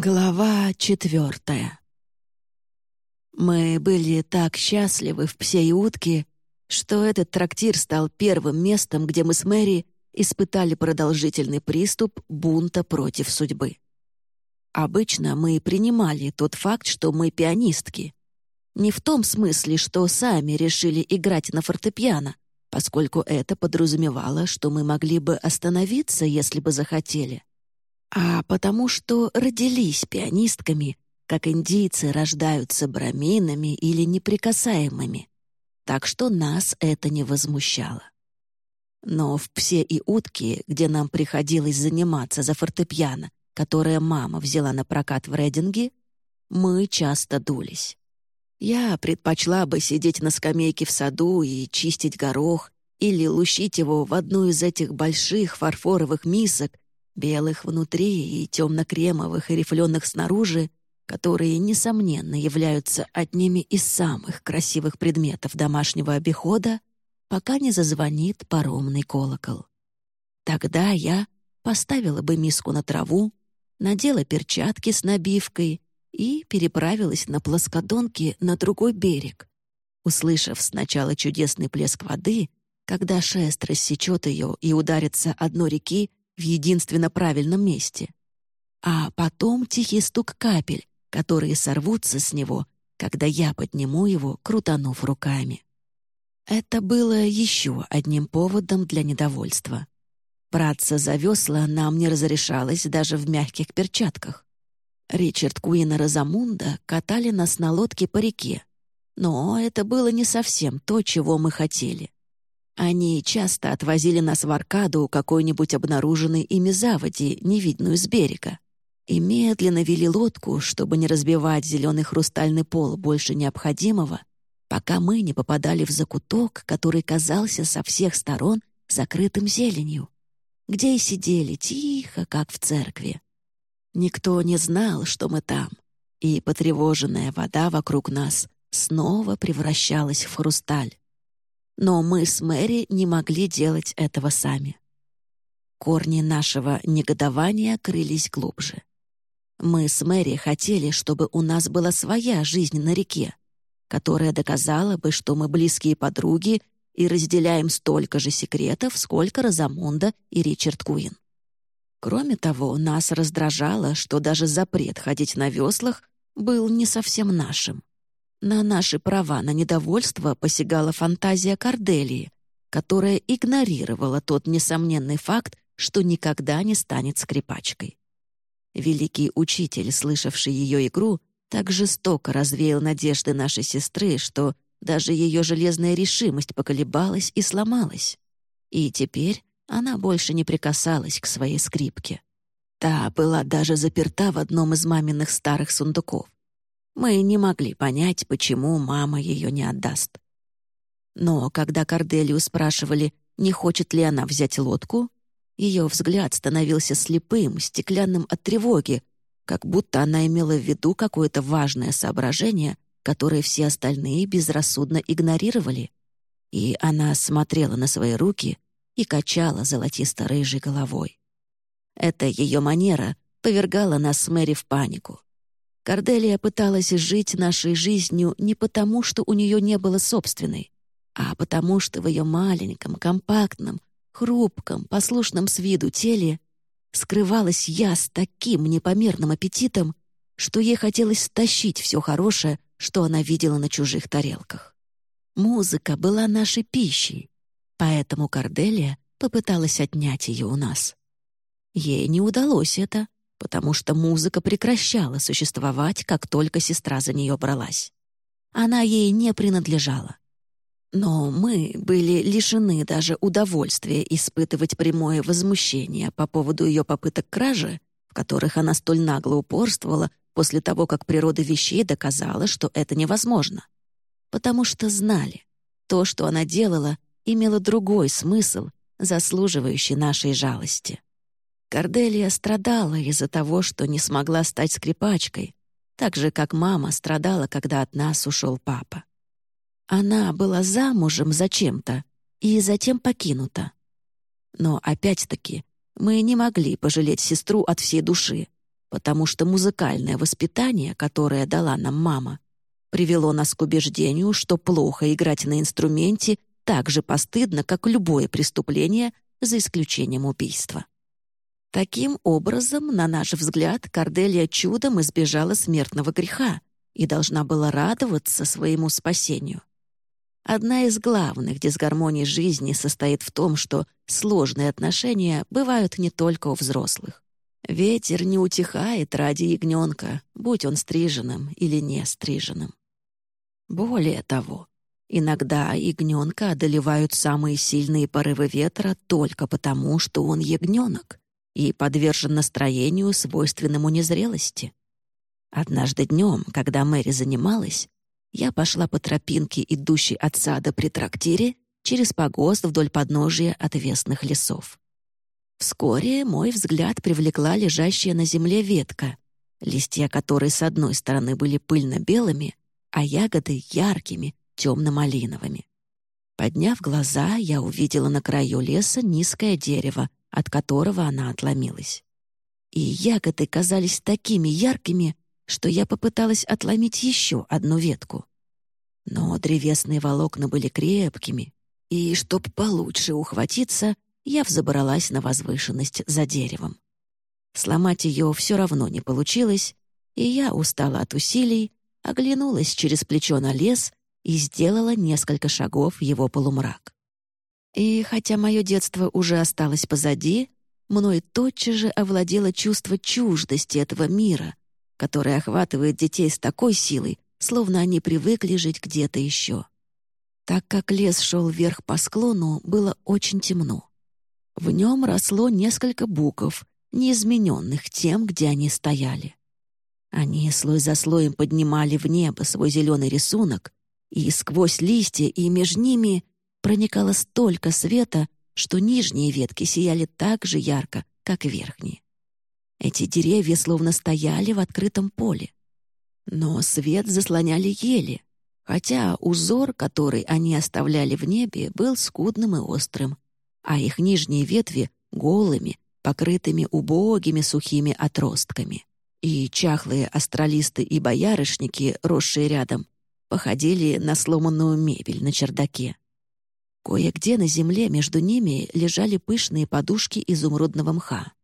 Глава четвертая. Мы были так счастливы в «Псе утке», что этот трактир стал первым местом, где мы с Мэри испытали продолжительный приступ бунта против судьбы. Обычно мы принимали тот факт, что мы пианистки. Не в том смысле, что сами решили играть на фортепиано, поскольку это подразумевало, что мы могли бы остановиться, если бы захотели а потому что родились пианистками, как индийцы рождаются браминами или неприкасаемыми. Так что нас это не возмущало. Но в «Псе и утки», где нам приходилось заниматься за фортепиано, которое мама взяла на прокат в Рейдинге, мы часто дулись. Я предпочла бы сидеть на скамейке в саду и чистить горох или лущить его в одну из этих больших фарфоровых мисок, белых внутри и темно-кремовых и рифленых снаружи, которые, несомненно, являются одними из самых красивых предметов домашнего обихода, пока не зазвонит паромный колокол. Тогда я поставила бы миску на траву, надела перчатки с набивкой и переправилась на плоскодонке на другой берег, услышав сначала чудесный плеск воды, когда шест рассечет ее и ударится одно реки в единственно правильном месте. А потом тихий стук капель, которые сорвутся с него, когда я подниму его, крутанув руками. Это было еще одним поводом для недовольства. Браться за весла нам не разрешалось даже в мягких перчатках. Ричард Куин и Розамунда катали нас на лодке по реке, но это было не совсем то, чего мы хотели. Они часто отвозили нас в аркаду какой-нибудь обнаруженной ими заводи, невидную с берега, и медленно вели лодку, чтобы не разбивать зеленый хрустальный пол больше необходимого, пока мы не попадали в закуток, который казался со всех сторон закрытым зеленью, где и сидели тихо, как в церкви. Никто не знал, что мы там, и потревоженная вода вокруг нас снова превращалась в хрусталь. Но мы с Мэри не могли делать этого сами. Корни нашего негодования крылись глубже. Мы с Мэри хотели, чтобы у нас была своя жизнь на реке, которая доказала бы, что мы близкие подруги и разделяем столько же секретов, сколько Розамунда и Ричард Куин. Кроме того, нас раздражало, что даже запрет ходить на веслах был не совсем нашим. На наши права на недовольство посягала фантазия Корделии, которая игнорировала тот несомненный факт, что никогда не станет скрипачкой. Великий учитель, слышавший ее игру, так жестоко развеял надежды нашей сестры, что даже ее железная решимость поколебалась и сломалась. И теперь она больше не прикасалась к своей скрипке. Та была даже заперта в одном из маминых старых сундуков. Мы не могли понять, почему мама ее не отдаст. Но когда Корделию спрашивали, не хочет ли она взять лодку, ее взгляд становился слепым, стеклянным от тревоги, как будто она имела в виду какое-то важное соображение, которое все остальные безрассудно игнорировали. И она смотрела на свои руки и качала золотисто-рыжей головой. Эта ее манера повергала нас с Мэри в панику. Корделия пыталась жить нашей жизнью не потому, что у нее не было собственной, а потому что в ее маленьком, компактном, хрупком, послушном с виду теле скрывалась я с таким непомерным аппетитом, что ей хотелось стащить все хорошее, что она видела на чужих тарелках. Музыка была нашей пищей, поэтому Корделия попыталась отнять ее у нас. Ей не удалось это, потому что музыка прекращала существовать, как только сестра за нее бралась. Она ей не принадлежала. Но мы были лишены даже удовольствия испытывать прямое возмущение по поводу ее попыток кражи, в которых она столь нагло упорствовала после того, как природа вещей доказала, что это невозможно. Потому что знали, то, что она делала, имело другой смысл, заслуживающий нашей жалости. Корделия страдала из-за того, что не смогла стать скрипачкой, так же, как мама страдала, когда от нас ушел папа. Она была замужем зачем-то и затем покинута. Но опять-таки мы не могли пожалеть сестру от всей души, потому что музыкальное воспитание, которое дала нам мама, привело нас к убеждению, что плохо играть на инструменте так же постыдно, как любое преступление, за исключением убийства. Таким образом, на наш взгляд, Корделия чудом избежала смертного греха и должна была радоваться своему спасению. Одна из главных дисгармоний жизни состоит в том, что сложные отношения бывают не только у взрослых. Ветер не утихает ради ягненка, будь он стриженным или не стриженным. Более того, иногда ягненка одолевают самые сильные порывы ветра только потому, что он ягненок и подвержен настроению, свойственному незрелости. Однажды днем, когда Мэри занималась, я пошла по тропинке, идущей от сада при трактире, через погост вдоль подножия отвесных лесов. Вскоре мой взгляд привлекла лежащая на земле ветка, листья которой с одной стороны были пыльно-белыми, а ягоды — яркими, темно-малиновыми. Подняв глаза, я увидела на краю леса низкое дерево, от которого она отломилась. И ягоды казались такими яркими, что я попыталась отломить еще одну ветку. Но древесные волокна были крепкими, и, чтоб получше ухватиться, я взобралась на возвышенность за деревом. Сломать ее все равно не получилось, и я устала от усилий, оглянулась через плечо на лес и сделала несколько шагов в его полумрак. И хотя мое детство уже осталось позади, мной тотчас же овладело чувство чуждости этого мира, которое охватывает детей с такой силой, словно они привыкли жить где-то еще. Так как лес шел вверх по склону, было очень темно. В нем росло несколько буков, неизмененных тем, где они стояли. Они слой за слоем поднимали в небо свой зеленый рисунок, и сквозь листья и между ними проникало столько света, что нижние ветки сияли так же ярко, как верхние. Эти деревья словно стояли в открытом поле. Но свет заслоняли ели, хотя узор, который они оставляли в небе, был скудным и острым, а их нижние ветви — голыми, покрытыми убогими сухими отростками. И чахлые астролисты и боярышники, росшие рядом, походили на сломанную мебель на чердаке. Кое-где на земле между ними лежали пышные подушки изумрудного мха.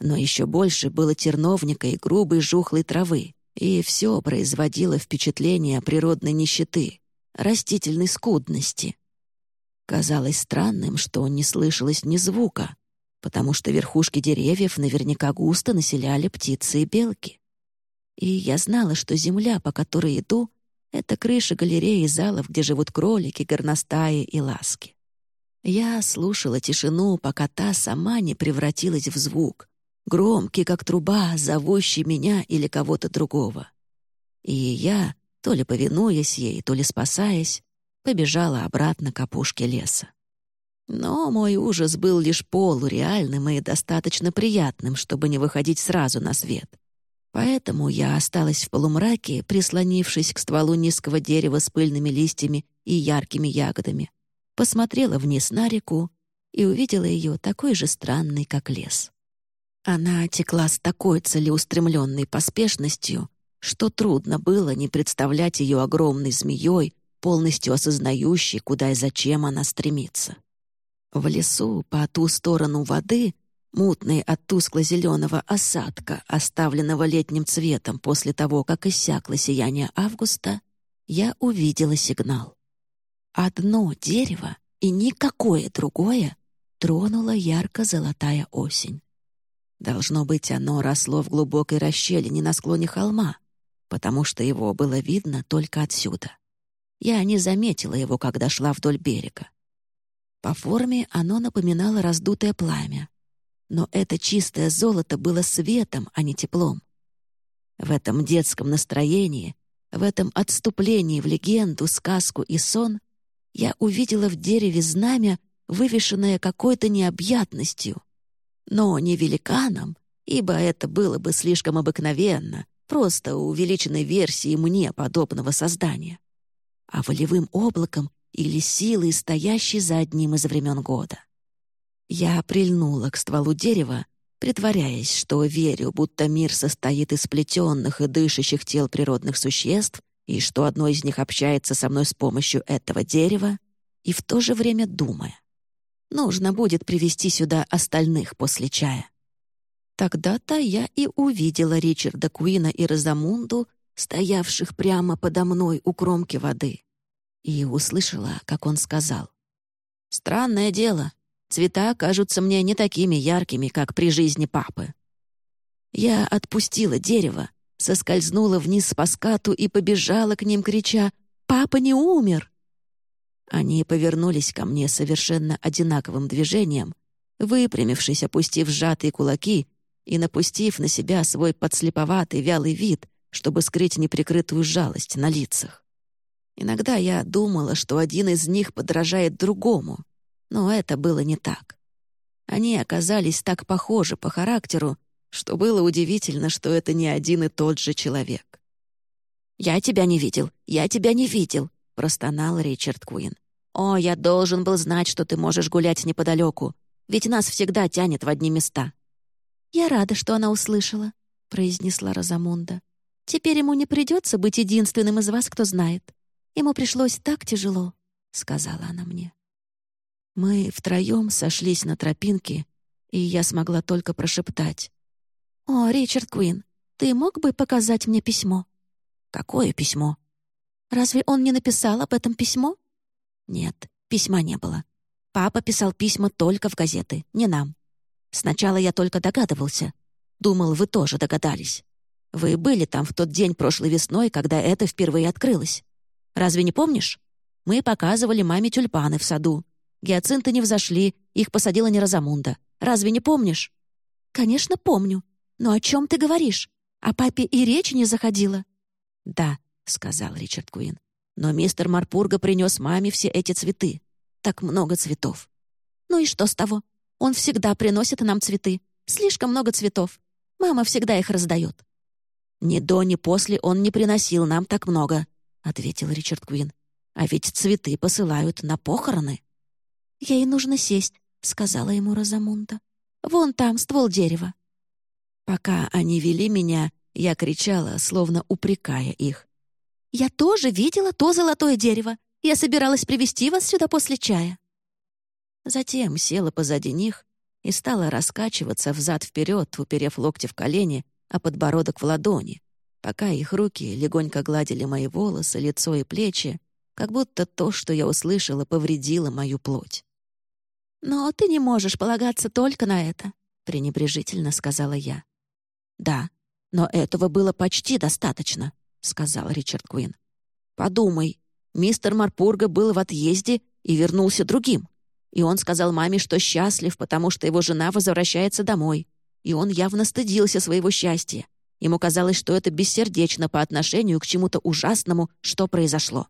Но еще больше было терновника и грубой жухлой травы, и все производило впечатление природной нищеты, растительной скудности. Казалось странным, что не слышалось ни звука, потому что верхушки деревьев наверняка густо населяли птицы и белки. И я знала, что земля, по которой иду, — это крыша галереи залов, где живут кролики, горностаи и ласки. Я слушала тишину, пока та сама не превратилась в звук, громкий, как труба, зовущий меня или кого-то другого. И я, то ли повинуясь ей, то ли спасаясь, побежала обратно к опушке леса. Но мой ужас был лишь полуреальным и достаточно приятным, чтобы не выходить сразу на свет. Поэтому я осталась в полумраке, прислонившись к стволу низкого дерева с пыльными листьями и яркими ягодами, посмотрела вниз на реку и увидела ее такой же странной, как лес. Она текла с такой целеустремленной поспешностью, что трудно было не представлять ее огромной змеей, полностью осознающей, куда и зачем она стремится. В лесу, по ту сторону воды, мутной от тускло-зеленого осадка, оставленного летним цветом после того, как иссякло сияние августа, я увидела сигнал. Одно дерево и никакое другое тронула ярко-золотая осень. Должно быть, оно росло в глубокой расщелине на склоне холма, потому что его было видно только отсюда. Я не заметила его, когда шла вдоль берега. По форме оно напоминало раздутое пламя. Но это чистое золото было светом, а не теплом. В этом детском настроении, в этом отступлении в легенду, сказку и сон я увидела в дереве знамя, вывешенное какой-то необъятностью, но не великаном, ибо это было бы слишком обыкновенно, просто увеличенной версией мне подобного создания, а волевым облаком или силой, стоящей за одним из времен года. Я прильнула к стволу дерева, притворяясь, что верю, будто мир состоит из плетенных и дышащих тел природных существ, и что одно из них общается со мной с помощью этого дерева, и в то же время думая. Нужно будет привести сюда остальных после чая. Тогда-то я и увидела Ричарда Куина и Розамунду, стоявших прямо подо мной у кромки воды, и услышала, как он сказал. «Странное дело, цвета кажутся мне не такими яркими, как при жизни папы». Я отпустила дерево, соскользнула вниз по скату и побежала к ним, крича «Папа не умер!». Они повернулись ко мне совершенно одинаковым движением, выпрямившись, опустив сжатые кулаки и напустив на себя свой подслеповатый вялый вид, чтобы скрыть неприкрытую жалость на лицах. Иногда я думала, что один из них подражает другому, но это было не так. Они оказались так похожи по характеру, что было удивительно, что это не один и тот же человек. «Я тебя не видел, я тебя не видел», — простонал Ричард Куин. «О, я должен был знать, что ты можешь гулять неподалеку, ведь нас всегда тянет в одни места». «Я рада, что она услышала», — произнесла Розамунда. «Теперь ему не придется быть единственным из вас, кто знает. Ему пришлось так тяжело», — сказала она мне. Мы втроем сошлись на тропинке, и я смогла только прошептать. «О, Ричард Куин, ты мог бы показать мне письмо?» «Какое письмо?» «Разве он не написал об этом письмо?» «Нет, письма не было. Папа писал письма только в газеты, не нам. Сначала я только догадывался. Думал, вы тоже догадались. Вы были там в тот день прошлой весной, когда это впервые открылось. Разве не помнишь? Мы показывали маме тюльпаны в саду. Гиацинты не взошли, их посадила не Розамунда. Разве не помнишь?» «Конечно, помню. «Но о чем ты говоришь? О папе и речи не заходила?» «Да», — сказал Ричард Куин. «Но мистер Марпурга принес маме все эти цветы. Так много цветов». «Ну и что с того? Он всегда приносит нам цветы. Слишком много цветов. Мама всегда их раздает». «Ни до, ни после он не приносил нам так много», — ответил Ричард Куин. «А ведь цветы посылают на похороны». «Ей нужно сесть», — сказала ему Розамунда. «Вон там ствол дерева. Пока они вели меня, я кричала, словно упрекая их. «Я тоже видела то золотое дерево. Я собиралась привести вас сюда после чая». Затем села позади них и стала раскачиваться взад-вперед, уперев локти в колени, а подбородок в ладони, пока их руки легонько гладили мои волосы, лицо и плечи, как будто то, что я услышала, повредило мою плоть. «Но ты не можешь полагаться только на это», — пренебрежительно сказала я. «Да, но этого было почти достаточно», — сказал Ричард Куин. «Подумай, мистер Марпурга был в отъезде и вернулся другим. И он сказал маме, что счастлив, потому что его жена возвращается домой. И он явно стыдился своего счастья. Ему казалось, что это бессердечно по отношению к чему-то ужасному, что произошло.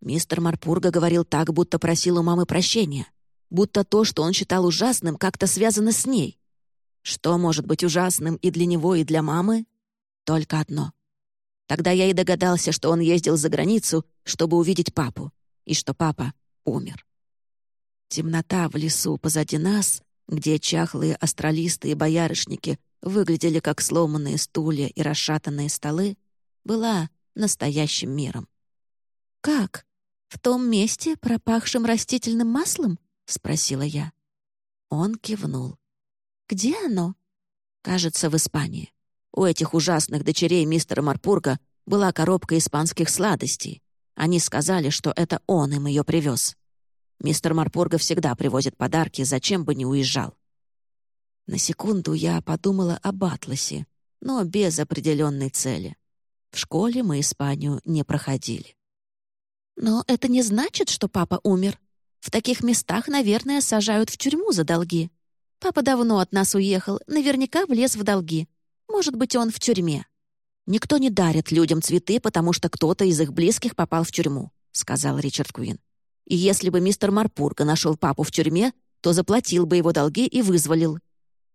Мистер Марпурга говорил так, будто просил у мамы прощения. Будто то, что он считал ужасным, как-то связано с ней. Что может быть ужасным и для него, и для мамы? Только одно. Тогда я и догадался, что он ездил за границу, чтобы увидеть папу, и что папа умер. Темнота в лесу позади нас, где чахлые астралисты и боярышники выглядели как сломанные стулья и расшатанные столы, была настоящим миром. «Как? В том месте, пропахшем растительным маслом?» — спросила я. Он кивнул. Где оно? Кажется, в Испании. У этих ужасных дочерей мистера Марпурга была коробка испанских сладостей. Они сказали, что это он им ее привез. Мистер Марпурга всегда привозит подарки, зачем бы не уезжал. На секунду я подумала об Атласе, но без определенной цели. В школе мы Испанию не проходили. Но это не значит, что папа умер. В таких местах, наверное, сажают в тюрьму за долги. Папа давно от нас уехал, наверняка влез в долги. Может быть, он в тюрьме. Никто не дарит людям цветы, потому что кто-то из их близких попал в тюрьму», — сказал Ричард Куин. «И если бы мистер Марпурга нашел папу в тюрьме, то заплатил бы его долги и вызволил».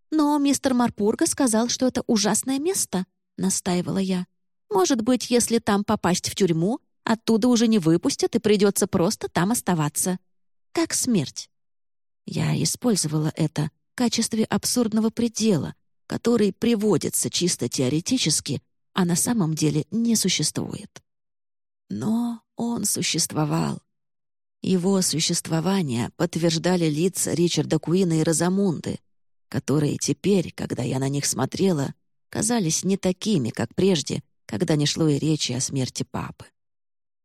«Но мистер Марпурга сказал, что это ужасное место», — настаивала я. «Может быть, если там попасть в тюрьму, оттуда уже не выпустят и придется просто там оставаться. Как смерть». Я использовала это, качестве абсурдного предела, который приводится чисто теоретически, а на самом деле не существует. Но он существовал. Его существование подтверждали лица Ричарда Куина и Розамунды, которые теперь, когда я на них смотрела, казались не такими, как прежде, когда не шло и речи о смерти папы.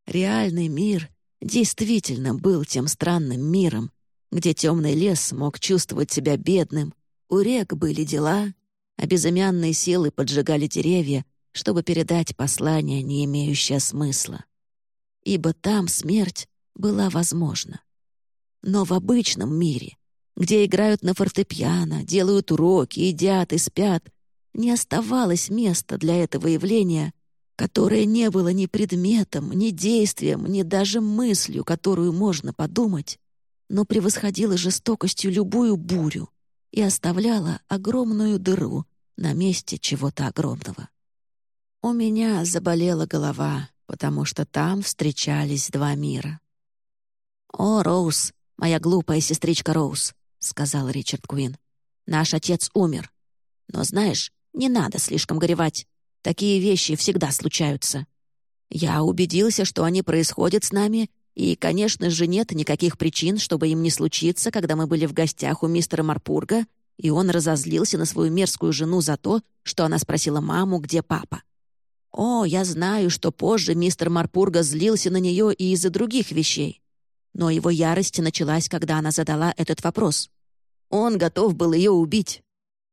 Реальный мир действительно был тем странным миром, где темный лес мог чувствовать себя бедным, у рек были дела, а безымянные силы поджигали деревья, чтобы передать послание, не имеющее смысла. Ибо там смерть была возможна. Но в обычном мире, где играют на фортепиано, делают уроки, едят и спят, не оставалось места для этого явления, которое не было ни предметом, ни действием, ни даже мыслью, которую можно подумать, но превосходило жестокостью любую бурю и оставляло огромную дыру на месте чего-то огромного. У меня заболела голова, потому что там встречались два мира. «О, Роуз, моя глупая сестричка Роуз», — сказал Ричард Куин. «Наш отец умер. Но знаешь, не надо слишком горевать. Такие вещи всегда случаются. Я убедился, что они происходят с нами, и, конечно же, нет никаких причин, чтобы им не случиться, когда мы были в гостях у мистера Марпурга, и он разозлился на свою мерзкую жену за то, что она спросила маму, где папа. О, я знаю, что позже мистер Марпурга злился на нее и из-за других вещей. Но его ярость началась, когда она задала этот вопрос. Он готов был ее убить.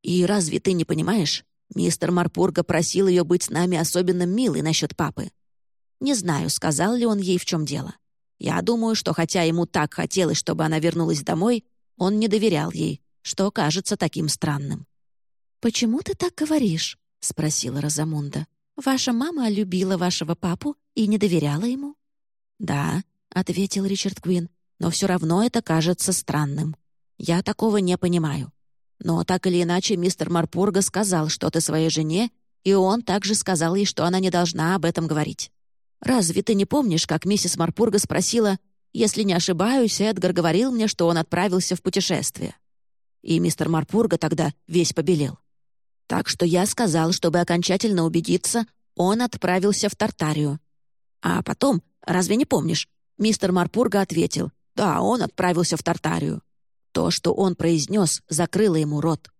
И разве ты не понимаешь? Мистер Марпурга просил ее быть с нами особенно милой насчет папы. Не знаю, сказал ли он ей, в чем дело. Я думаю, что хотя ему так хотелось, чтобы она вернулась домой, он не доверял ей, что кажется таким странным. «Почему ты так говоришь?» — спросила Розамунда. «Ваша мама любила вашего папу и не доверяла ему?» «Да», — ответил Ричард Квин, «но все равно это кажется странным. Я такого не понимаю. Но так или иначе мистер Марпурга сказал что-то своей жене, и он также сказал ей, что она не должна об этом говорить. Разве ты не помнишь, как миссис Марпурга спросила, «Если не ошибаюсь, Эдгар говорил мне, что он отправился в путешествие». И мистер Марпурга тогда весь побелел. Так что я сказал, чтобы окончательно убедиться, он отправился в Тартарию. А потом, разве не помнишь, мистер Марпурга ответил, «Да, он отправился в Тартарию». То, что он произнес, закрыло ему рот.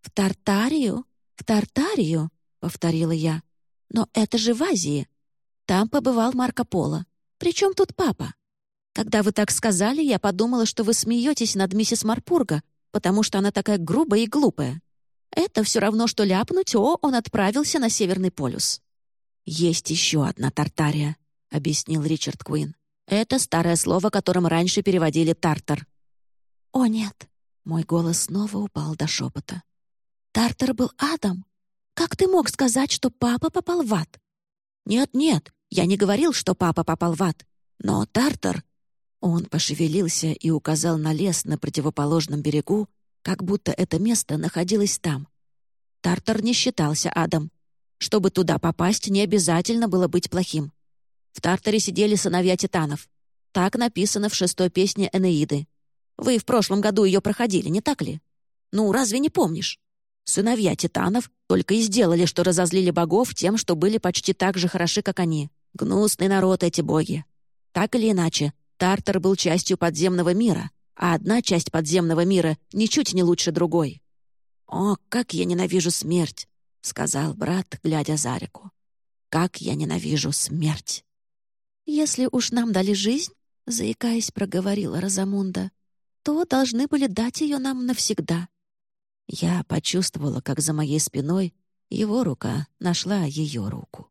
«В Тартарию? В Тартарию?» — повторила я. «Но это же в Азии. Там побывал Марко Поло. Причем тут папа? Когда вы так сказали, я подумала, что вы смеетесь над миссис Марпурга, потому что она такая грубая и глупая. Это все равно, что ляпнуть, о, он отправился на Северный полюс». «Есть еще одна Тартария», — объяснил Ричард Куин. «Это старое слово, которым раньше переводили «тартар». «О, нет!» — мой голос снова упал до шепота. «Тартар был адом. Как ты мог сказать, что папа попал в ад?» «Нет-нет, я не говорил, что папа попал в ад. Но Тартар...» Он пошевелился и указал на лес на противоположном берегу, как будто это место находилось там. Тартар не считался адом. Чтобы туда попасть, не обязательно было быть плохим. В Тартаре сидели сыновья титанов. Так написано в шестой песне Энеиды. Вы в прошлом году ее проходили, не так ли? Ну, разве не помнишь? Сыновья титанов только и сделали, что разозлили богов тем, что были почти так же хороши, как они. Гнусный народ эти боги. Так или иначе, Тартар был частью подземного мира, а одна часть подземного мира ничуть не лучше другой. «О, как я ненавижу смерть!» — сказал брат, глядя за реку. «Как я ненавижу смерть!» «Если уж нам дали жизнь, — заикаясь, проговорила Розамунда, то должны были дать ее нам навсегда. Я почувствовала, как за моей спиной его рука нашла ее руку.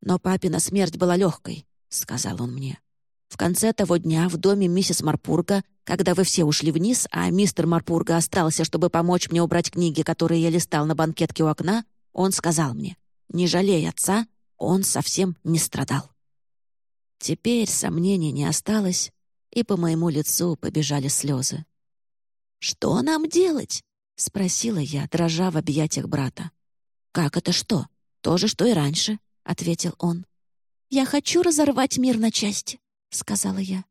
«Но папина смерть была легкой», — сказал он мне. «В конце того дня в доме миссис Марпурга, когда вы все ушли вниз, а мистер Марпурга остался, чтобы помочь мне убрать книги, которые я листал на банкетке у окна, он сказал мне, не жалей отца, он совсем не страдал». Теперь сомнений не осталось, и по моему лицу побежали слезы. «Что нам делать?» — спросила я, дрожа в объятиях брата. «Как это что? То же, что и раньше», — ответил он. «Я хочу разорвать мир на части», — сказала я.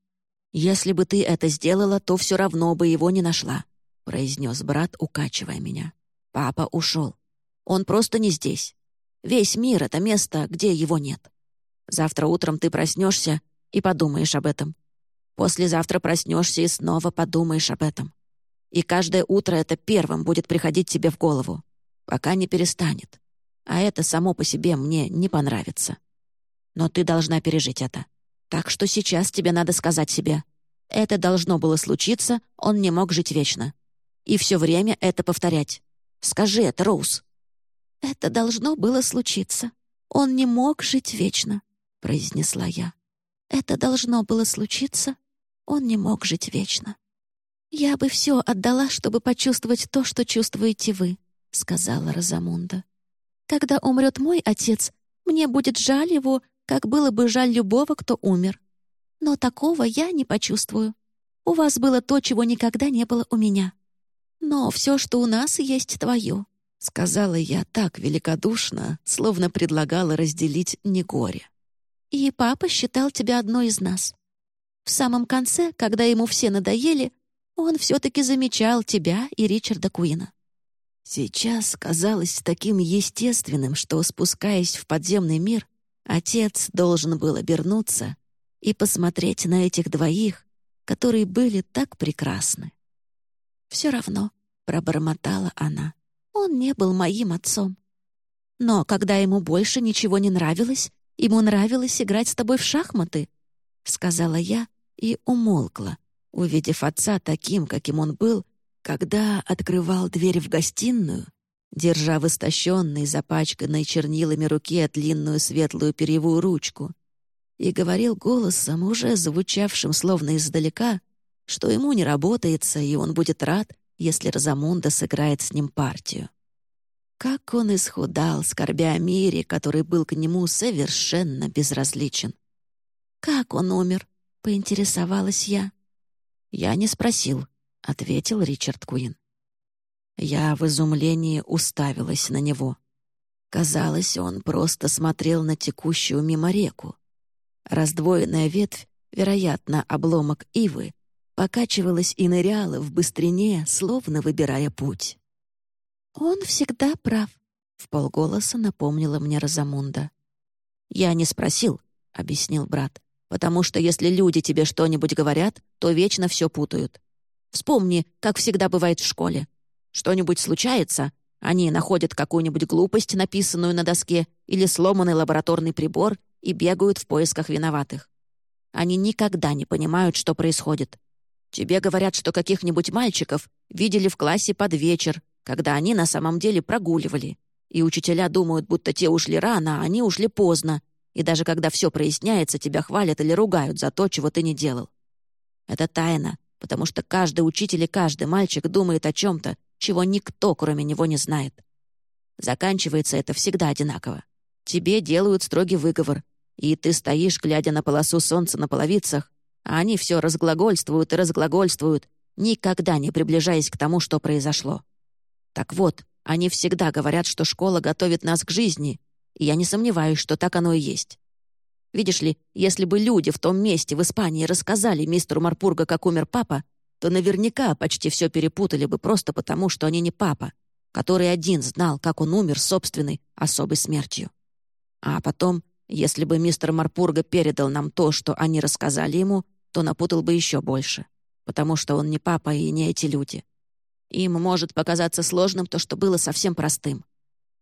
«Если бы ты это сделала, то все равно бы его не нашла», — произнес брат, укачивая меня. Папа ушел. Он просто не здесь. Весь мир — это место, где его нет. Завтра утром ты проснешься и подумаешь об этом. Послезавтра проснешься и снова подумаешь об этом. И каждое утро это первым будет приходить тебе в голову, пока не перестанет. А это само по себе мне не понравится. Но ты должна пережить это. Так что сейчас тебе надо сказать себе, это должно было случиться, он не мог жить вечно. И все время это повторять. Скажи это, Роуз. «Это должно было случиться. Он не мог жить вечно», — произнесла я. «Это должно было случиться. Он не мог жить вечно». «Я бы все отдала, чтобы почувствовать то, что чувствуете вы», — сказала Розамунда. «Когда умрет мой отец, мне будет жаль его, как было бы жаль любого, кто умер. Но такого я не почувствую. У вас было то, чего никогда не было у меня. Но все, что у нас есть, твое», — сказала я так великодушно, словно предлагала разделить не горе. «И папа считал тебя одной из нас. В самом конце, когда ему все надоели, он все-таки замечал тебя и Ричарда Куина. Сейчас казалось таким естественным, что, спускаясь в подземный мир, отец должен был обернуться и посмотреть на этих двоих, которые были так прекрасны. «Все равно», — пробормотала она, — «он не был моим отцом. Но когда ему больше ничего не нравилось, ему нравилось играть с тобой в шахматы», — сказала я и умолкла, увидев отца таким, каким он был, когда открывал дверь в гостиную, держа в истощенной, запачканной чернилами руке длинную светлую перьевую ручку, и говорил голосом, уже звучавшим словно издалека, что ему не работается, и он будет рад, если Розамунда сыграет с ним партию. Как он исхудал, скорбя о мире, который был к нему совершенно безразличен. «Как он умер?» — поинтересовалась я. «Я не спросил», — ответил Ричард Куин. Я в изумлении уставилась на него. Казалось, он просто смотрел на текущую мимо реку. Раздвоенная ветвь, вероятно, обломок ивы, покачивалась и ныряла в быстрине, словно выбирая путь. «Он всегда прав», — в полголоса напомнила мне Розамунда. «Я не спросил», — объяснил брат потому что если люди тебе что-нибудь говорят, то вечно все путают. Вспомни, как всегда бывает в школе. Что-нибудь случается, они находят какую-нибудь глупость, написанную на доске, или сломанный лабораторный прибор и бегают в поисках виноватых. Они никогда не понимают, что происходит. Тебе говорят, что каких-нибудь мальчиков видели в классе под вечер, когда они на самом деле прогуливали. И учителя думают, будто те ушли рано, а они ушли поздно, и даже когда все проясняется, тебя хвалят или ругают за то, чего ты не делал. Это тайна, потому что каждый учитель и каждый мальчик думает о чем-то, чего никто, кроме него, не знает. Заканчивается это всегда одинаково. Тебе делают строгий выговор, и ты стоишь, глядя на полосу солнца на половицах, а они все разглагольствуют и разглагольствуют, никогда не приближаясь к тому, что произошло. Так вот, они всегда говорят, что школа готовит нас к жизни, и я не сомневаюсь, что так оно и есть. Видишь ли, если бы люди в том месте в Испании рассказали мистеру Марпурга, как умер папа, то наверняка почти все перепутали бы просто потому, что они не папа, который один знал, как он умер собственной особой смертью. А потом, если бы мистер Марпурга передал нам то, что они рассказали ему, то напутал бы еще больше, потому что он не папа и не эти люди. Им может показаться сложным то, что было совсем простым.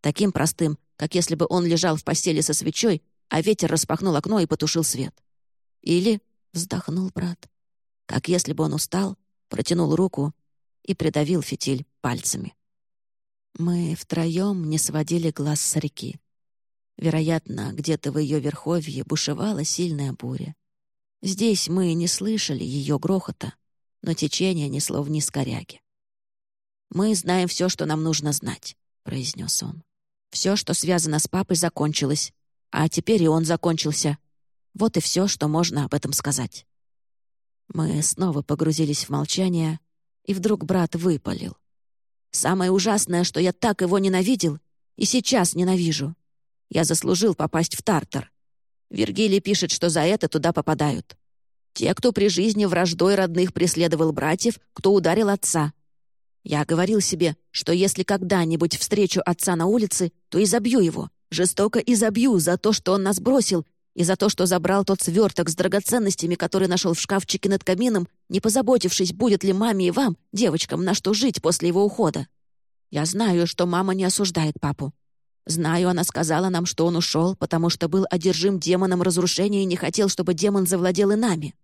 Таким простым, как если бы он лежал в постели со свечой, а ветер распахнул окно и потушил свет. Или, — вздохнул брат, — как если бы он устал, протянул руку и придавил фитиль пальцами. Мы втроем не сводили глаз с реки. Вероятно, где-то в ее верховье бушевала сильная буря. Здесь мы не слышали ее грохота, но течение несло вниз коряги. «Мы знаем все, что нам нужно знать», — произнес он. Все, что связано с папой, закончилось. А теперь и он закончился. Вот и все, что можно об этом сказать. Мы снова погрузились в молчание, и вдруг брат выпалил. «Самое ужасное, что я так его ненавидел, и сейчас ненавижу. Я заслужил попасть в Тартар. Вергилий пишет, что за это туда попадают. Те, кто при жизни враждой родных преследовал братьев, кто ударил отца. Я говорил себе, что если когда-нибудь встречу отца на улице, то изобью его, жестоко изобью за то, что он нас бросил, и за то, что забрал тот сверток с драгоценностями, который нашел в шкафчике над камином, не позаботившись, будет ли маме и вам, девочкам, на что жить после его ухода. Я знаю, что мама не осуждает папу. Знаю, она сказала нам, что он ушел, потому что был одержим демоном разрушения и не хотел, чтобы демон завладел и нами.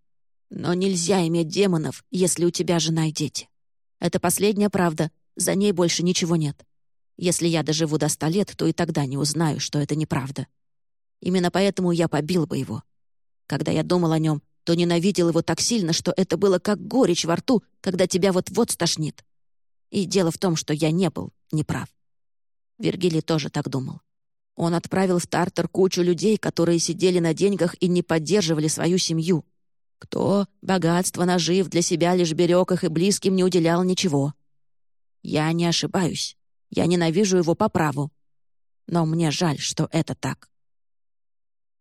Но нельзя иметь демонов, если у тебя жена и дети. Это последняя правда, за ней больше ничего нет. Если я доживу до ста лет, то и тогда не узнаю, что это неправда. Именно поэтому я побил бы его. Когда я думал о нем, то ненавидел его так сильно, что это было как горечь во рту, когда тебя вот-вот стошнит. И дело в том, что я не был неправ. Вергилий тоже так думал. Он отправил в Тартар кучу людей, которые сидели на деньгах и не поддерживали свою семью. Кто богатство нажив для себя лишь берег их и близким не уделял ничего. Я не ошибаюсь. Я ненавижу его по праву. Но мне жаль, что это так.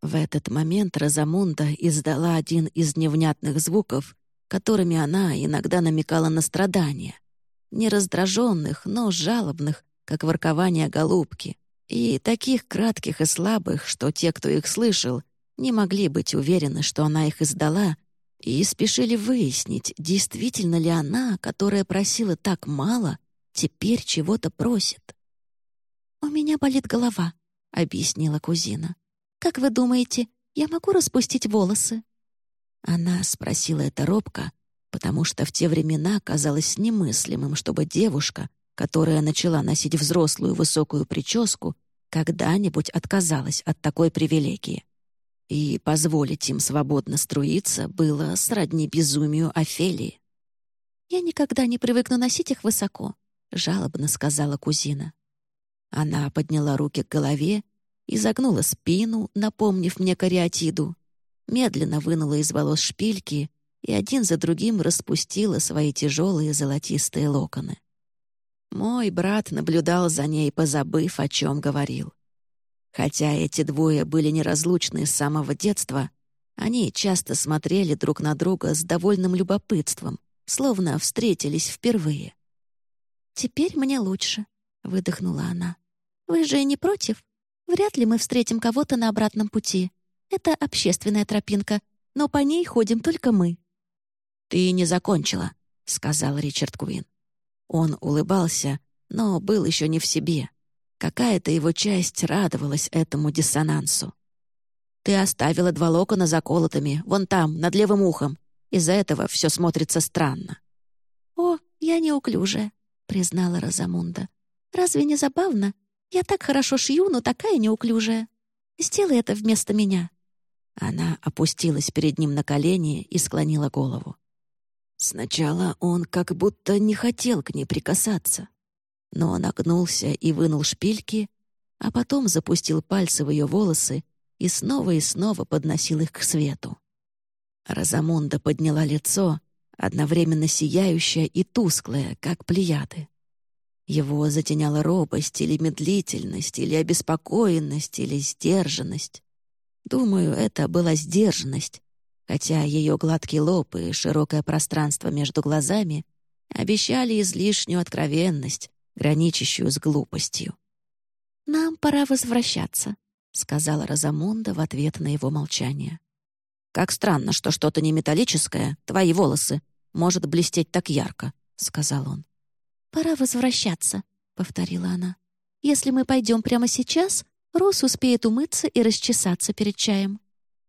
В этот момент Розамунда издала один из невнятных звуков, которыми она иногда намекала на страдания. Не раздраженных, но жалобных, как воркование голубки, и таких кратких и слабых, что те, кто их слышал, не могли быть уверены, что она их издала, и спешили выяснить, действительно ли она, которая просила так мало, теперь чего-то просит. «У меня болит голова», — объяснила кузина. «Как вы думаете, я могу распустить волосы?» Она спросила это робко, потому что в те времена казалось немыслимым, чтобы девушка, которая начала носить взрослую высокую прическу, когда-нибудь отказалась от такой привилегии. И позволить им свободно струиться было сродни безумию Офелии. «Я никогда не привыкну носить их высоко», — жалобно сказала кузина. Она подняла руки к голове и загнула спину, напомнив мне кариатиду, медленно вынула из волос шпильки и один за другим распустила свои тяжелые золотистые локоны. Мой брат наблюдал за ней, позабыв, о чем говорил. Хотя эти двое были неразлучны с самого детства, они часто смотрели друг на друга с довольным любопытством, словно встретились впервые. «Теперь мне лучше», — выдохнула она. «Вы же не против?» Вряд ли мы встретим кого-то на обратном пути. Это общественная тропинка, но по ней ходим только мы». «Ты не закончила», — сказал Ричард Куин. Он улыбался, но был еще не в себе. Какая-то его часть радовалась этому диссонансу. «Ты оставила два локона заколотыми, вон там, над левым ухом. Из-за этого все смотрится странно». «О, я неуклюжая», — признала Розамунда. «Разве не забавно? Я так хорошо шью, но такая неуклюжая. Сделай это вместо меня». Она опустилась перед ним на колени и склонила голову. Сначала он как будто не хотел к ней прикасаться, но нагнулся и вынул шпильки, а потом запустил пальцы в ее волосы и снова и снова подносил их к свету. Розамунда подняла лицо, одновременно сияющее и тусклое, как плеяды. Его затеняла робость или медлительность, или обеспокоенность, или сдержанность. Думаю, это была сдержанность, хотя ее гладкий лоб и широкое пространство между глазами обещали излишнюю откровенность, граничащую с глупостью. «Нам пора возвращаться», — сказала Розамунда в ответ на его молчание. «Как странно, что что-то не металлическое, твои волосы, может блестеть так ярко», — сказал он. «Пора возвращаться», — повторила она. «Если мы пойдем прямо сейчас, Рос успеет умыться и расчесаться перед чаем.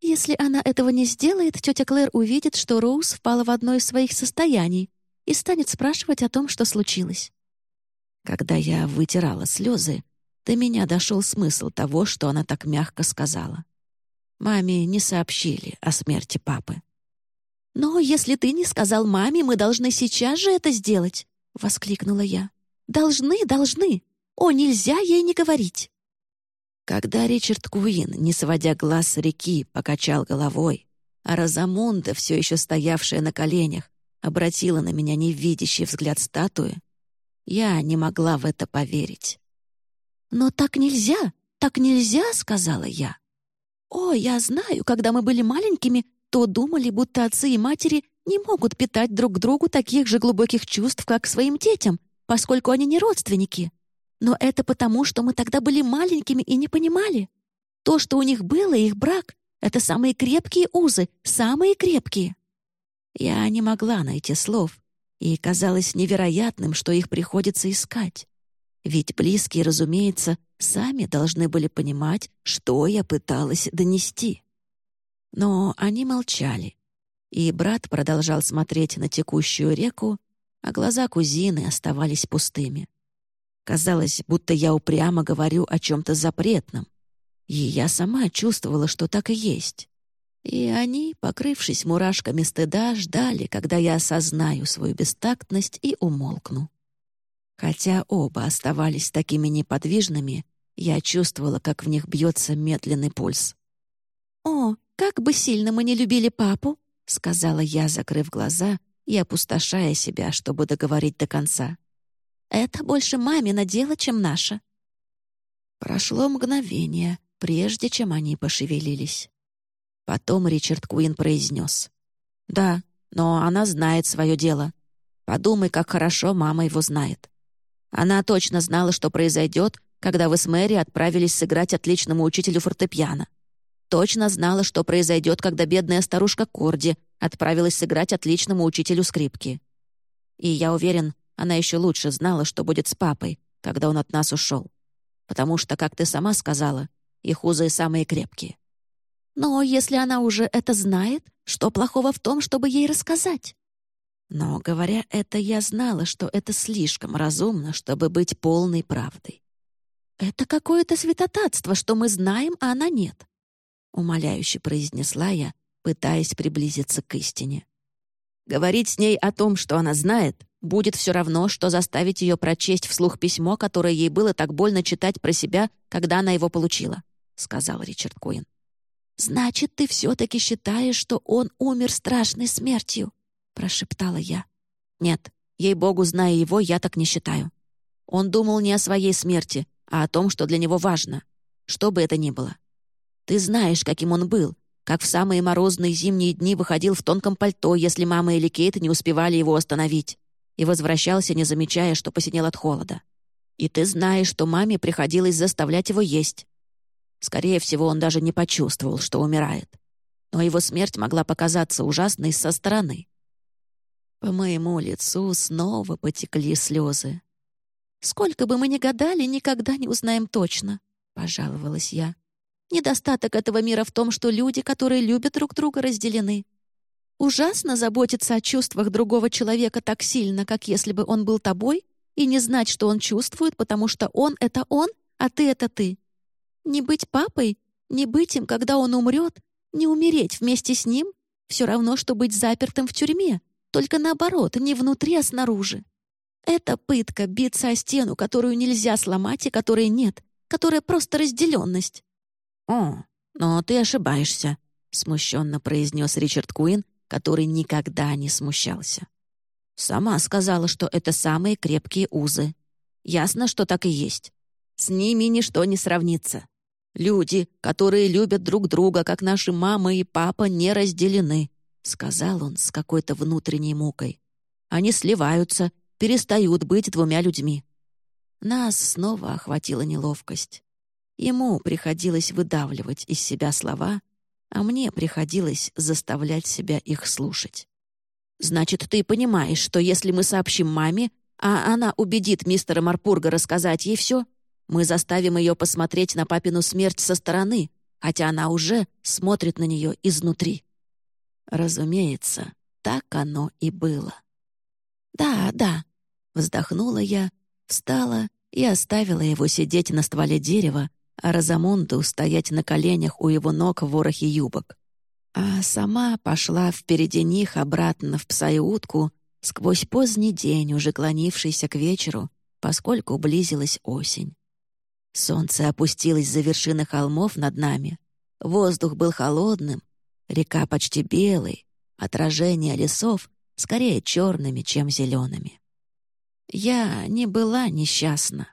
Если она этого не сделает, тетя Клэр увидит, что Роуз впала в одно из своих состояний и станет спрашивать о том, что случилось». Когда я вытирала слезы, до меня дошел смысл того, что она так мягко сказала. Маме не сообщили о смерти папы. «Но если ты не сказал маме, мы должны сейчас же это сделать», — воскликнула я. «Должны, должны! О, нельзя ей не говорить!» Когда Ричард Куин, не сводя глаз с реки, покачал головой, а Розамунда, все еще стоявшая на коленях, обратила на меня невидящий взгляд статуи, я не могла в это поверить. «Но так нельзя, так нельзя!» — сказала я. «О, я знаю, когда мы были маленькими, то думали, будто отцы и матери не могут питать друг другу таких же глубоких чувств, как своим детям, поскольку они не родственники. Но это потому, что мы тогда были маленькими и не понимали. То, что у них было, их брак — это самые крепкие узы, самые крепкие. Я не могла найти слов, и казалось невероятным, что их приходится искать. Ведь близкие, разумеется, сами должны были понимать, что я пыталась донести. Но они молчали, и брат продолжал смотреть на текущую реку, а глаза кузины оставались пустыми. Казалось, будто я упрямо говорю о чем-то запретном, и я сама чувствовала, что так и есть. И они, покрывшись мурашками стыда, ждали, когда я осознаю свою бестактность и умолкну. Хотя оба оставались такими неподвижными, я чувствовала, как в них бьется медленный пульс. «О, как бы сильно мы не любили папу!» — сказала я, закрыв глаза и опустошая себя, чтобы договорить до конца. «Это больше мамино дело, чем наше». Прошло мгновение, прежде чем они пошевелились. Потом Ричард Куин произнес. «Да, но она знает свое дело. Подумай, как хорошо мама его знает. Она точно знала, что произойдет, когда вы с Мэри отправились сыграть отличному учителю фортепиано. Точно знала, что произойдет, когда бедная старушка Корди отправилась сыграть отличному учителю скрипки. И я уверен, она еще лучше знала, что будет с папой, когда он от нас ушел. Потому что, как ты сама сказала, их узы самые крепкие. Но если она уже это знает, что плохого в том, чтобы ей рассказать? Но, говоря это, я знала, что это слишком разумно, чтобы быть полной правдой. «Это какое-то святотатство, что мы знаем, а она нет», — умоляюще произнесла я, пытаясь приблизиться к истине. Говорить с ней о том, что она знает, будет все равно, что заставить ее прочесть вслух письмо, которое ей было так больно читать про себя, когда она его получила, — сказал Ричард Куин. «Значит, ты все-таки считаешь, что он умер страшной смертью?» — прошептала я. «Нет, ей-богу, зная его, я так не считаю. Он думал не о своей смерти, а о том, что для него важно. Что бы это ни было. Ты знаешь, каким он был, как в самые морозные зимние дни выходил в тонком пальто, если мама или Кейт не успевали его остановить, и возвращался, не замечая, что посинел от холода. И ты знаешь, что маме приходилось заставлять его есть. Скорее всего, он даже не почувствовал, что умирает. Но его смерть могла показаться ужасной со стороны. По моему лицу снова потекли слезы. «Сколько бы мы ни гадали, никогда не узнаем точно», — пожаловалась я. «Недостаток этого мира в том, что люди, которые любят друг друга, разделены. Ужасно заботиться о чувствах другого человека так сильно, как если бы он был тобой, и не знать, что он чувствует, потому что он — это он, а ты — это ты. Не быть папой, не быть им, когда он умрет, не умереть вместе с ним — все равно, что быть запертым в тюрьме, только наоборот, не внутри, а снаружи. Это пытка биться о стену, которую нельзя сломать и которой нет, которая просто разделенность. «О, но ты ошибаешься», — смущенно произнес Ричард Куин, который никогда не смущался. «Сама сказала, что это самые крепкие узы. Ясно, что так и есть. С ними ничто не сравнится. Люди, которые любят друг друга, как наши мама и папа, не разделены. — сказал он с какой-то внутренней мукой. «Они сливаются, перестают быть двумя людьми». Нас снова охватила неловкость. Ему приходилось выдавливать из себя слова, а мне приходилось заставлять себя их слушать. «Значит, ты понимаешь, что если мы сообщим маме, а она убедит мистера Марпурга рассказать ей все, мы заставим ее посмотреть на папину смерть со стороны, хотя она уже смотрит на нее изнутри». Разумеется, так оно и было. «Да, да», — вздохнула я, встала и оставила его сидеть на стволе дерева, а Розамунду стоять на коленях у его ног в ворохе юбок. А сама пошла впереди них обратно в пса сквозь поздний день, уже клонившийся к вечеру, поскольку близилась осень. Солнце опустилось за вершины холмов над нами. Воздух был холодным, Река почти белой, отражения лесов скорее черными, чем зелеными. Я не была несчастна.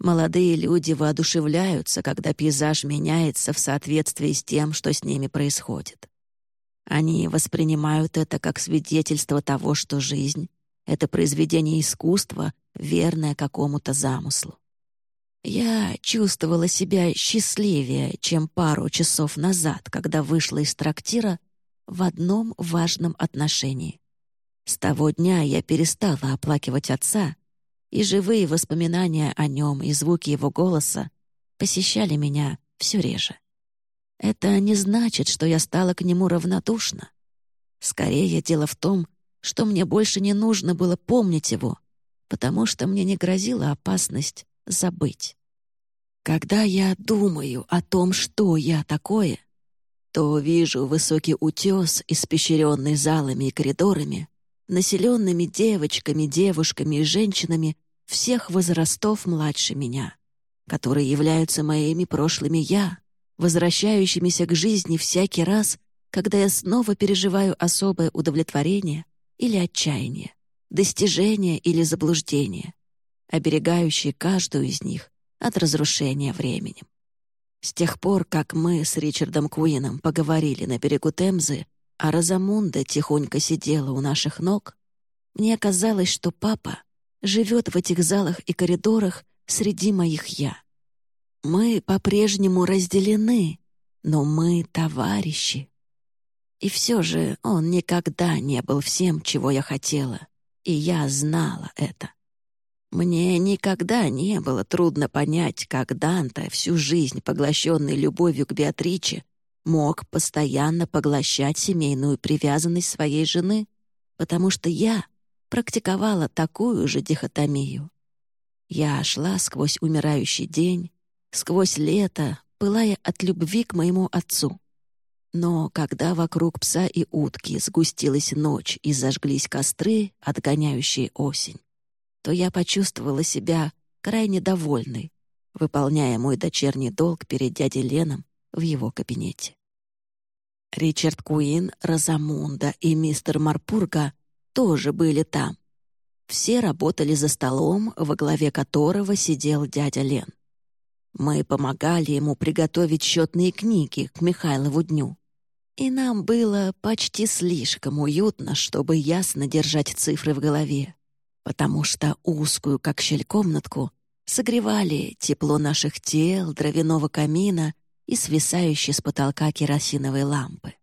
Молодые люди воодушевляются, когда пейзаж меняется в соответствии с тем, что с ними происходит. Они воспринимают это как свидетельство того, что жизнь — это произведение искусства, верное какому-то замыслу. Я чувствовала себя счастливее, чем пару часов назад, когда вышла из трактира в одном важном отношении. С того дня я перестала оплакивать отца, и живые воспоминания о нем и звуки его голоса посещали меня все реже. Это не значит, что я стала к нему равнодушна. Скорее, дело в том, что мне больше не нужно было помнить его, потому что мне не грозила опасность забыть. Когда я думаю о том, что я такое, то вижу высокий утес, испещренный залами и коридорами, населенными девочками, девушками и женщинами всех возрастов младше меня, которые являются моими прошлыми «я», возвращающимися к жизни всякий раз, когда я снова переживаю особое удовлетворение или отчаяние, достижение или заблуждение, оберегающие каждую из них от разрушения временем. С тех пор, как мы с Ричардом Куином поговорили на берегу Темзы, а Розамунда тихонько сидела у наших ног, мне казалось, что папа живет в этих залах и коридорах среди моих «я». Мы по-прежнему разделены, но мы товарищи. И все же он никогда не был всем, чего я хотела, и я знала это. Мне никогда не было трудно понять, как Данте, всю жизнь поглощенный любовью к Беатриче, мог постоянно поглощать семейную привязанность своей жены, потому что я практиковала такую же дихотомию. Я шла сквозь умирающий день, сквозь лето, пылая от любви к моему отцу. Но когда вокруг пса и утки сгустилась ночь и зажглись костры, отгоняющие осень, то я почувствовала себя крайне довольной, выполняя мой дочерний долг перед дядей Леном в его кабинете. Ричард Куин, Розамунда и мистер Марпурга тоже были там. Все работали за столом, во главе которого сидел дядя Лен. Мы помогали ему приготовить счетные книги к Михайлову дню. И нам было почти слишком уютно, чтобы ясно держать цифры в голове потому что узкую, как щель, комнатку согревали тепло наших тел, дровяного камина и свисающие с потолка керосиновой лампы.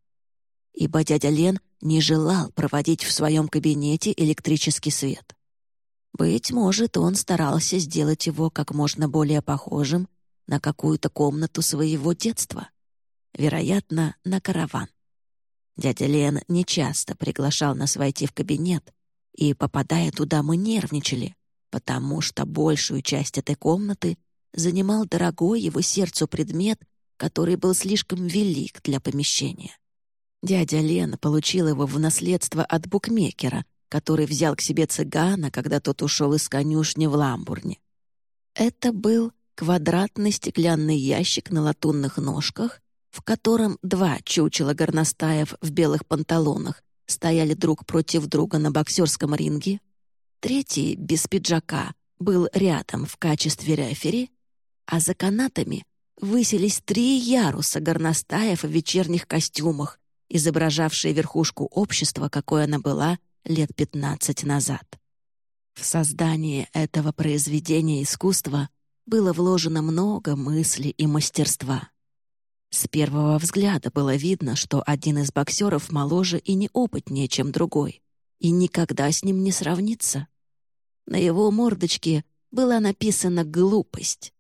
Ибо дядя Лен не желал проводить в своем кабинете электрический свет. Быть может, он старался сделать его как можно более похожим на какую-то комнату своего детства. Вероятно, на караван. Дядя Лен нечасто приглашал нас войти в кабинет, и, попадая туда, мы нервничали, потому что большую часть этой комнаты занимал дорогой его сердцу предмет, который был слишком велик для помещения. Дядя Лен получил его в наследство от букмекера, который взял к себе цыгана, когда тот ушел из конюшни в Ламбурне. Это был квадратный стеклянный ящик на латунных ножках, в котором два чучела горностаев в белых панталонах стояли друг против друга на боксерском ринге. Третий, без пиджака, был рядом в качестве рефери, а за канатами высились три яруса горностаев в вечерних костюмах, изображавшие верхушку общества, какой она была лет пятнадцать назад. В создание этого произведения искусства было вложено много мысли и мастерства. С первого взгляда было видно, что один из боксеров моложе и неопытнее, чем другой, и никогда с ним не сравнится. На его мордочке была написана «глупость».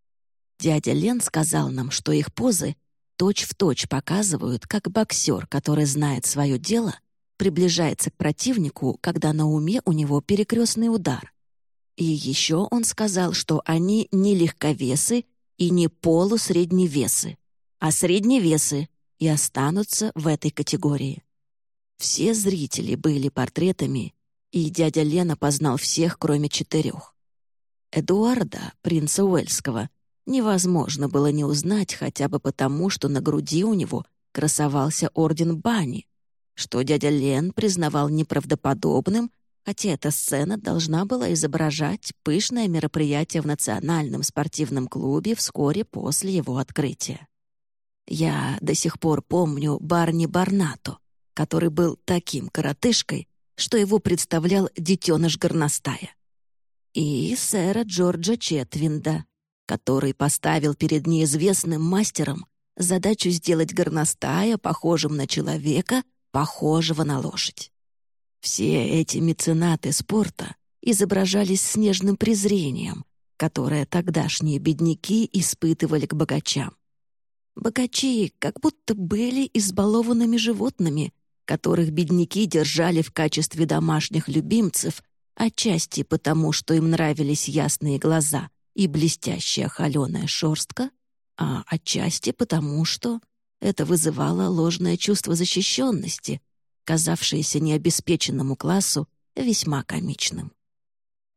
Дядя Лен сказал нам, что их позы точь-в-точь точь показывают, как боксер, который знает свое дело, приближается к противнику, когда на уме у него перекрестный удар. И еще он сказал, что они не легковесы и не полусредневесы а средневесы и останутся в этой категории. Все зрители были портретами, и дядя Лена познал всех, кроме четырех. Эдуарда, принца Уэльского, невозможно было не узнать хотя бы потому, что на груди у него красовался орден Бани, что дядя Лен признавал неправдоподобным, хотя эта сцена должна была изображать пышное мероприятие в Национальном спортивном клубе вскоре после его открытия. Я до сих пор помню Барни Барнато, который был таким коротышкой, что его представлял детеныш горностая. И сэра Джорджа Четвинда, который поставил перед неизвестным мастером задачу сделать горностая похожим на человека, похожего на лошадь. Все эти меценаты спорта изображались с нежным презрением, которое тогдашние бедняки испытывали к богачам. Богачи как будто были избалованными животными, которых бедняки держали в качестве домашних любимцев, отчасти потому, что им нравились ясные глаза и блестящая холеная шерстка, а отчасти потому, что это вызывало ложное чувство защищенности, казавшееся необеспеченному классу весьма комичным.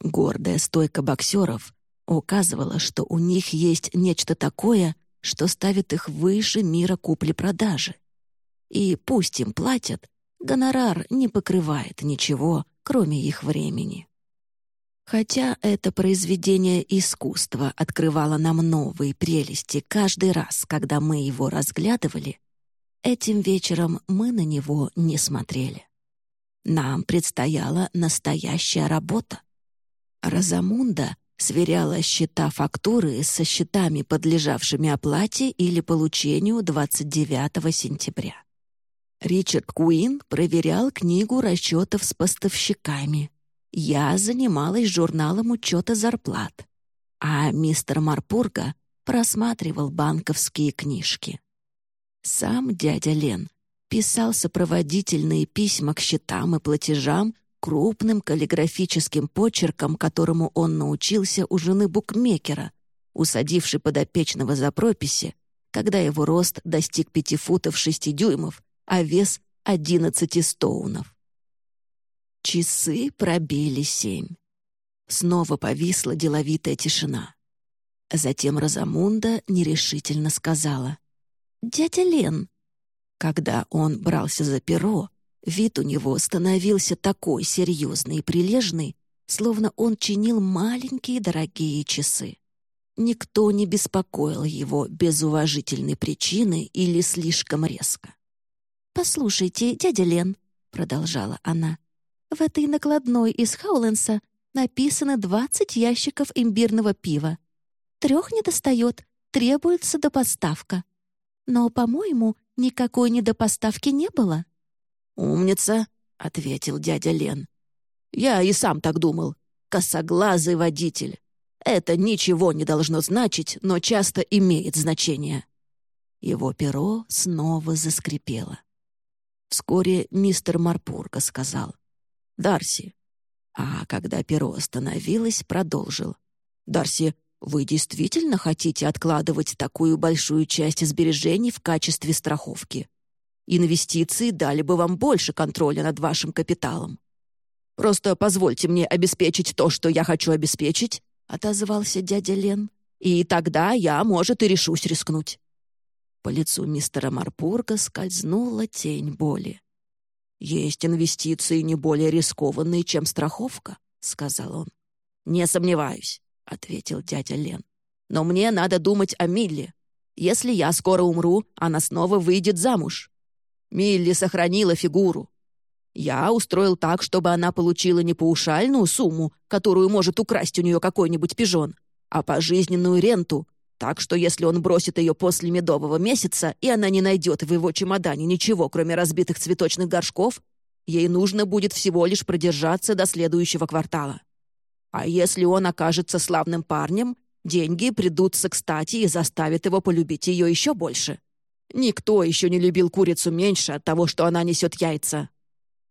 Гордая стойка боксеров указывала, что у них есть нечто такое, что ставит их выше мира купли-продажи. И пусть им платят, гонорар не покрывает ничего, кроме их времени. Хотя это произведение искусства открывало нам новые прелести каждый раз, когда мы его разглядывали, этим вечером мы на него не смотрели. Нам предстояла настоящая работа. Розамунда сверяла счета фактуры со счетами, подлежавшими оплате или получению 29 сентября. Ричард Куин проверял книгу расчетов с поставщиками — я занималась журналом учета зарплат, а мистер Марпурга просматривал банковские книжки. Сам дядя Лен писал сопроводительные письма к счетам и платежам крупным каллиграфическим почерком, которому он научился у жены букмекера, усадившей подопечного за прописи, когда его рост достиг пяти футов шести дюймов, а вес — одиннадцати стоунов. Часы пробили семь. Снова повисла деловитая тишина. Затем Розамунда нерешительно сказала. «Дядя Лен». Когда он брался за перо, вид у него становился такой серьезный и прилежный, словно он чинил маленькие дорогие часы. Никто не беспокоил его без уважительной причины или слишком резко. «Послушайте, дядя Лен», — продолжала она, — в этой накладной из Хауленса написано 20 ящиков имбирного пива. Трех недостает, требуется допоставка. Но, по-моему, никакой недопоставки не было. «Умница», — ответил дядя Лен. «Я и сам так думал. Косоглазый водитель. Это ничего не должно значить, но часто имеет значение». Его перо снова заскрипело. Вскоре мистер Марпурга сказал. Дарси». А когда перо остановилось, продолжил. «Дарси, вы действительно хотите откладывать такую большую часть сбережений в качестве страховки? Инвестиции дали бы вам больше контроля над вашим капиталом». «Просто позвольте мне обеспечить то, что я хочу обеспечить», — отозвался дядя Лен. «И тогда я, может, и решусь рискнуть». По лицу мистера Марпурга скользнула тень боли. «Есть инвестиции не более рискованные, чем страховка», — сказал он. «Не сомневаюсь», — ответил дядя Лен. «Но мне надо думать о Милле. Если я скоро умру, она снова выйдет замуж. Милли сохранила фигуру. Я устроил так, чтобы она получила не паушальную сумму, которую может украсть у нее какой-нибудь пижон, а пожизненную ренту, так что если он бросит ее после медового месяца, и она не найдет в его чемодане ничего, кроме разбитых цветочных горшков, ей нужно будет всего лишь продержаться до следующего квартала. А если он окажется славным парнем, деньги придутся кстати и заставят его полюбить ее еще больше. Никто еще не любил курицу меньше от того, что она несет яйца.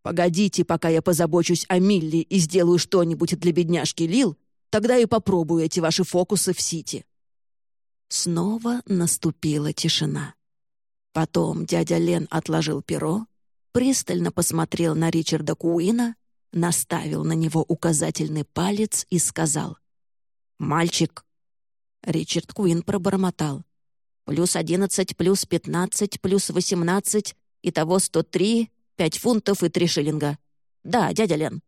Погодите, пока я позабочусь о Милли и сделаю что-нибудь для бедняжки Лил, тогда и попробую эти ваши фокусы в Сити. Снова наступила тишина. Потом дядя Лен отложил перо, пристально посмотрел на Ричарда Куина, наставил на него указательный палец и сказал «Мальчик». Ричард Куин пробормотал. «Плюс одиннадцать, плюс пятнадцать, плюс восемнадцать, итого сто три, пять фунтов и три шиллинга. Да, дядя Лен».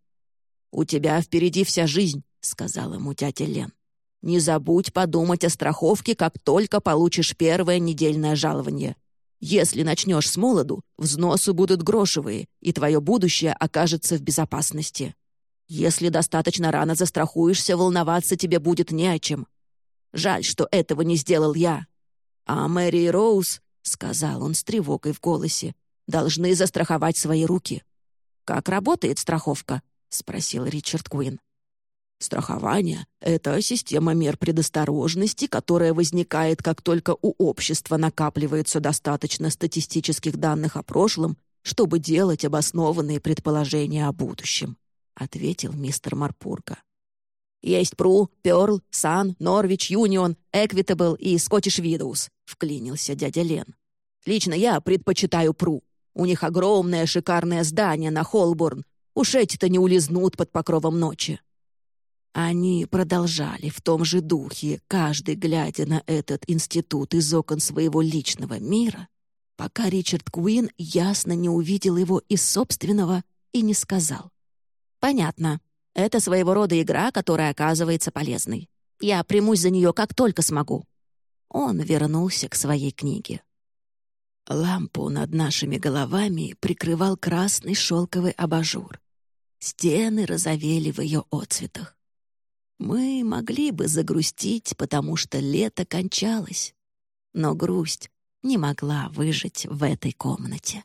«У тебя впереди вся жизнь», — сказал ему дядя Лен. Не забудь подумать о страховке, как только получишь первое недельное жалование. Если начнешь с молоду, взносы будут грошевые, и твое будущее окажется в безопасности. Если достаточно рано застрахуешься, волноваться тебе будет не о чем. Жаль, что этого не сделал я. А Мэри и Роуз, — сказал он с тревогой в голосе, — должны застраховать свои руки. «Как работает страховка?» — спросил Ричард Куин. Страхование — это система мер предосторожности, которая возникает, как только у общества накапливается достаточно статистических данных о прошлом, чтобы делать обоснованные предположения о будущем», — ответил мистер Марпурга. «Есть Пру, Пёрл, Сан, Норвич, Юнион, Эквитабл и Скоттиш Видоус», — вклинился дядя Лен. «Лично я предпочитаю Пру. У них огромное шикарное здание на Холборн. Уж эти-то не улизнут под покровом ночи». Они продолжали в том же духе, каждый глядя на этот институт из окон своего личного мира, пока Ричард Куин ясно не увидел его из собственного и не сказал. «Понятно. Это своего рода игра, которая оказывается полезной. Я примусь за нее как только смогу». Он вернулся к своей книге. Лампу над нашими головами прикрывал красный шелковый абажур. Стены розовели в ее отцветах. Мы могли бы загрустить, потому что лето кончалось. Но грусть не могла выжить в этой комнате.